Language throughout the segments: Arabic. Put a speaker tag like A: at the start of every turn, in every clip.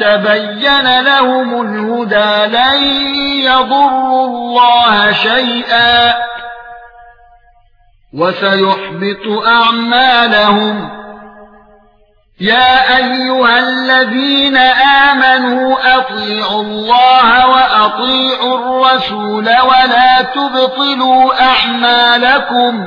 A: تبين لهم الهدى لن يضروا الله شيئا وسيحبط أعمالهم. يا أيها الذين آمنوا أطيعوا الله وأطيعوا الرسول ولا تبطلوا أعمالكم.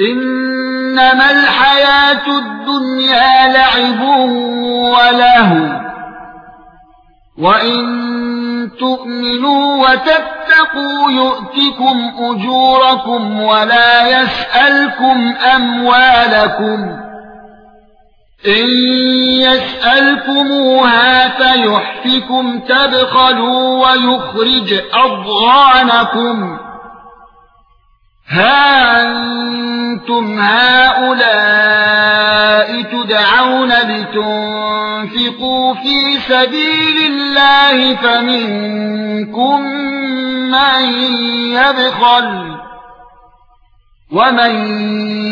A: إنما الحياة الدنيا لعب وله وإن تؤمنوا وتتقوا يؤتكم أجوركم ولا يسألكم أموالكم إن يسألكموها فيحفكم تبخلوا ويخرج أضغانكم ها أنتم هؤلاء تدعون لتنفقوا في سبيل الله فمنكم من يبخل ومن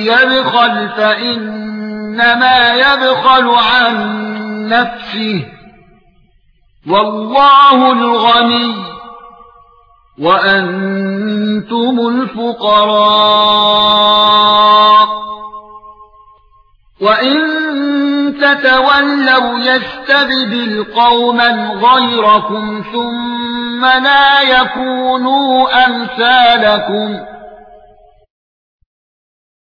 A: يبخل فإنما يبخل عن نفسه والله الغني. وأنتم الفقراء. وإن تتولوا يستبدل قوما غيركم ثم لا يكونوا أمثالكم.